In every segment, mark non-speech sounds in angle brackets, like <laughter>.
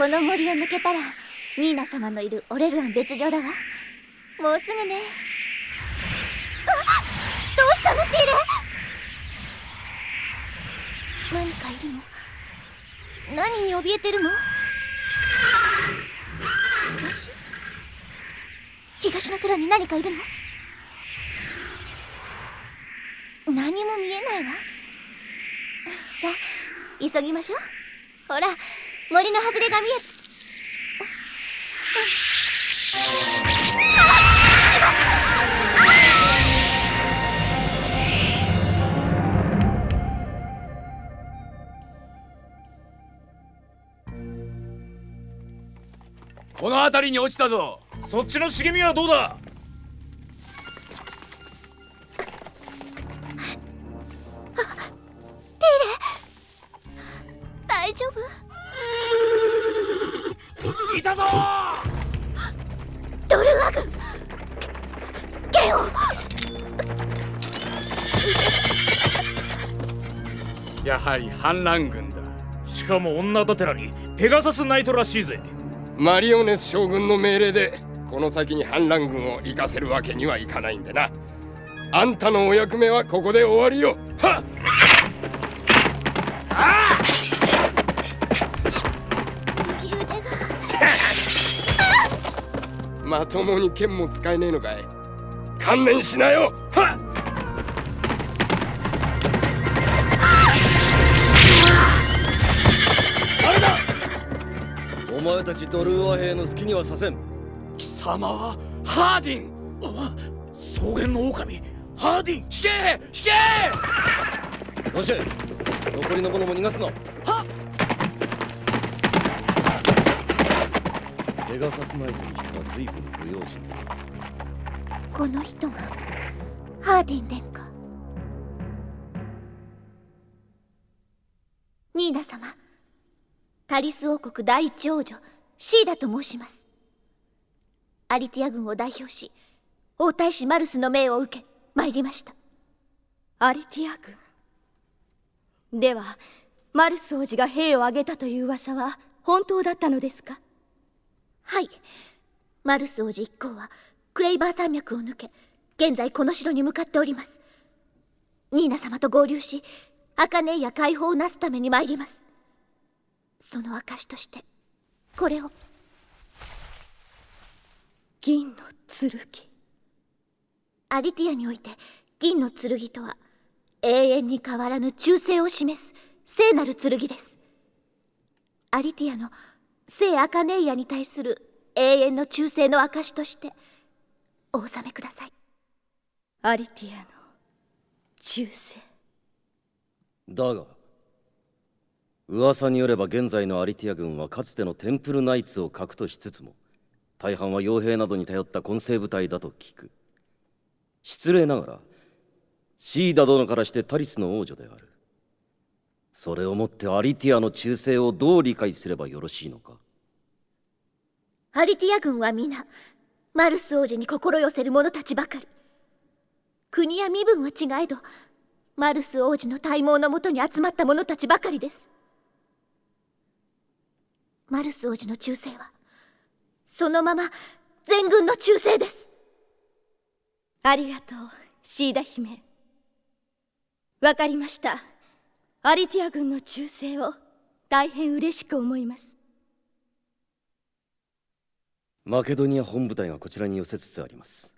この森を抜けたらニーナ様のいるオレルアン別場だわ。もうすぐね。あどうしたのティーレ？何かいるの？何に怯えてるの？東？東の空に何かいるの？何も見えないわ。さあ急ぎましょう。ほら森の外れが見えこの辺りに落ちたぞ。そっちの茂みはどうだ？大丈夫？いたぞドルワグ剣をやはり反乱軍だ。しかも女だてらにペガサスナイトらしいぜ。マリオネス将軍の命令でこの先に反乱軍を行かせるわけにはいかないんでな。あんたのお役目はここで終わりよ。はっまともに剣も使えねえのかい？観念しなよ！はっ！お前たちドルーア兵の好きにはさせん。貴様はハーディン！あ草原の狼！ハーディン！引け引けロシェ残りの者も逃がすなはペガサスナイトにしては随分不用心だこの人がハーディン殿下ニーナ様。タリス王国第一王女シーダと申します。アリティア軍を代表し王太子マルスの命を受け参りました。アリティア軍。ではマルス王子が兵を挙げたという噂は本当だったのですか？はい。マルス王子一行はクレイバー山脈を抜け現在この城に向かっております。ニーナ様と合流しアカネイア解放をなすために参ります。その証としてこれを銀の剣。アリティアにおいて銀の剣とは永遠に変わらぬ忠誠を示す聖なる剣です。アリティアの聖アカネイアに対する永遠の忠誠の証としてお納めください。アリティアの忠誠。だが噂によれば現在のアリティア軍はかつてのテンプルナイツを核としつつも大半は傭兵などに頼った混成部隊だと聞く。失礼ながらシーダ殿からしてタリスの王女である。それをもってアリティアの忠誠をどう理解すればよろしいのか？アリティア軍は皆マルス王子に心寄せる者たちばかり。国や身分は違えどマルス王子の体毛のもとに集まった者たちばかりです。マルス王子の忠誠はそのまま全軍の忠誠です。ありがとうシーダ姫。わかりました。アリティア軍の忠誠を大変嬉しく思います。マケドニア本部隊がこちらに寄せつつあります。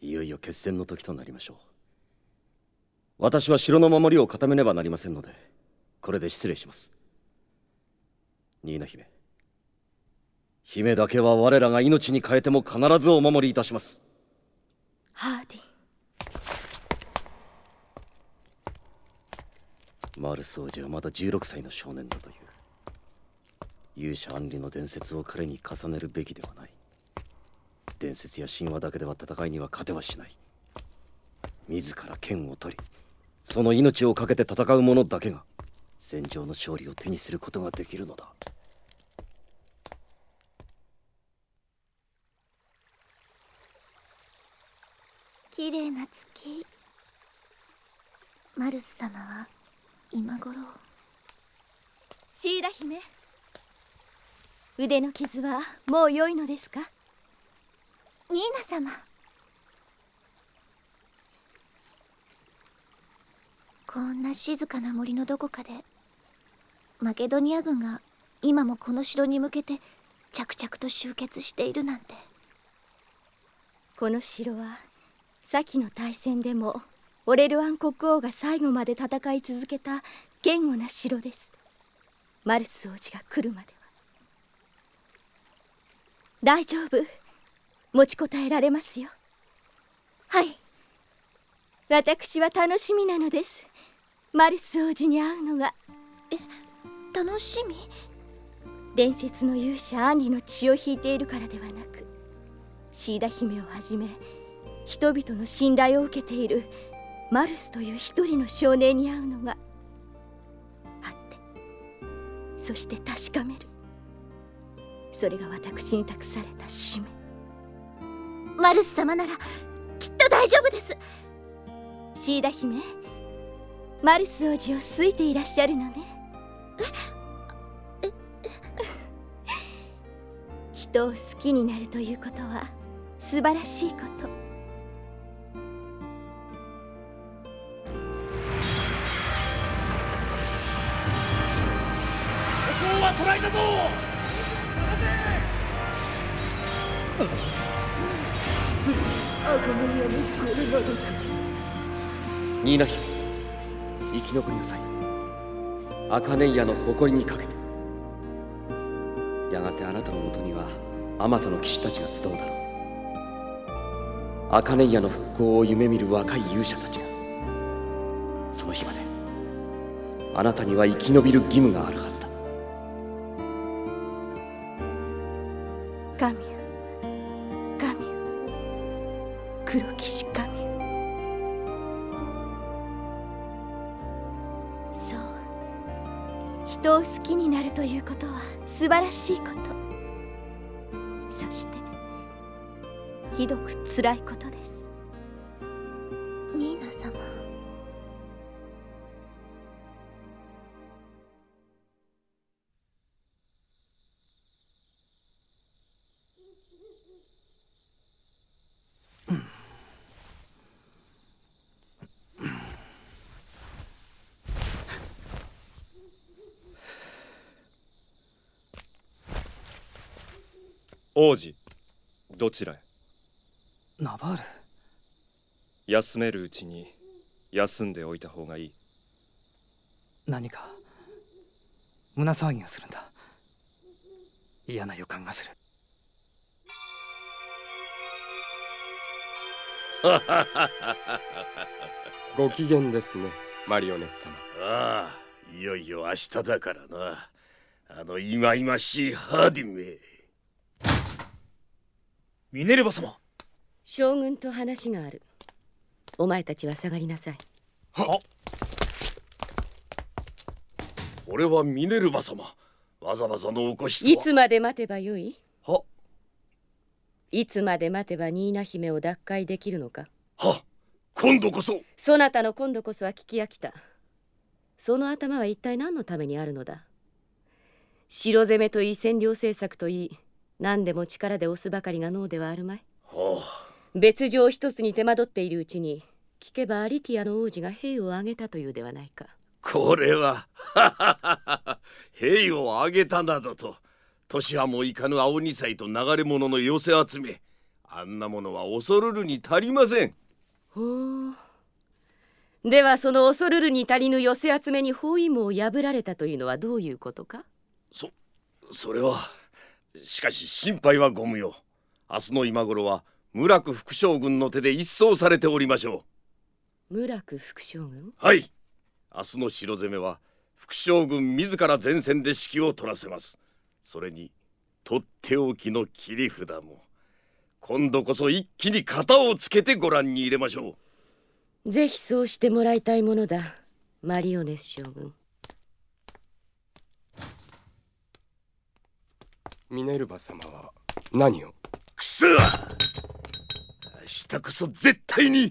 いよいよ決戦の時となりましょう。私は城の守りを固めねばなりませんのでこれで失礼します。ニーナ姫。姫だけは我らが命に変えても必ずお守りいたします。ハーディマルス王子はまだ16歳の少年だという。勇者アンリの伝説を彼に重ねるべきではない。伝説や神話だけでは戦いには勝てはしない。自ら剣を取りその命を懸けて戦う者だけが戦場の勝利を手にすることができるのだ。綺麗な月。マルス様は今頃。シーダ姫。腕の傷はもう良いのですか？ニーナ様。こんな静かな森のどこかでマケドニア軍が今もこの城に向けて着々と集結しているなんて。この城は先の大戦でもオレルアン国王が最後まで戦い続けた堅固な城です。マルス王子が来るまでは。大丈夫。持ちこたえられますよ。はい。私は楽しみなのです。マルス王子に会うのが。楽しみ？伝説の勇者アンリの血を引いているからではなくシーダ姫をはじめ人々の信頼を受けているマルスという一人の少年に会うのが。あってそして確かめる。それが私に託された使命。マルス様ならきっと大丈夫です。シーダ姫マルス王子を好いていらっしゃるのね。人を好きになるということは素晴らしいこと。は捕らえたぞ。ニーナ姫生き残りなさい。アカネイアの誇りにかけて。やがてあなたのもとにはあまたの騎士たちが集うだろう。アカネイアの復興を夢見る若い勇者たちが。その日まであなたには生き延びる義務があるはずだ。黒騎士神。そう。人を好きになるということは素晴らしいこと。そしてひどくつらいことです。ニーナ様。王子どちらへ？ナバール？休めるうちに休んでおいた方がいい。何か胸騒ぎがするんだ。嫌な予感がする。<laughs> ご機嫌ですねマリオネス様。ああいよいよ明日だからな。あの忌々しいハーディンめミネルヴァ様。将軍と話がある。お前たちは下がりなさい。俺はミネルヴァ様。わざわざのお越しとは。いつまで待てばよい？はいつまで待てばニーナ姫を奪回できるのか？は今度こそ。そなたの今度こそは聞き飽きた。その頭は一体何のためにあるのだ？城攻めといい占領政策といい何でも力で押すばかりが脳ではあるまい。はあ。別状一つに手間取っているうちに聞けばアリティアの王子が兵を挙げたというではないか。これは <laughs> 兵を挙げたなどと。年はもいかぬ青二歳と流れ者の寄せ集め。あんなものは恐るるに足りません。ほう。ではその恐るるに足りぬ寄せ集めに包囲網を破られたというのはどういうことか？そそれはしかし心配はご無用。明日の今頃は村久副将軍の手で一掃されておりましょ村久副将軍？うはい。明日の城攻めは副将軍自ら前線で指揮を取らせます。それにとっておきの切り札も。今度こそ一気に型をつけてご覧に入れましょう。ぜひそうしてもらいたいものだ。マリオネス将軍ミネルヴァ様は何を？くそ明日こそ絶対に！